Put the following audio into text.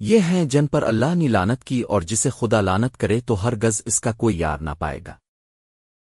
یہ ہیں جن پر اللہ نے لانت کی اور جسے خدا لانت کرے تو ہر گز اس کا کوئی یار نہ پائے گا۔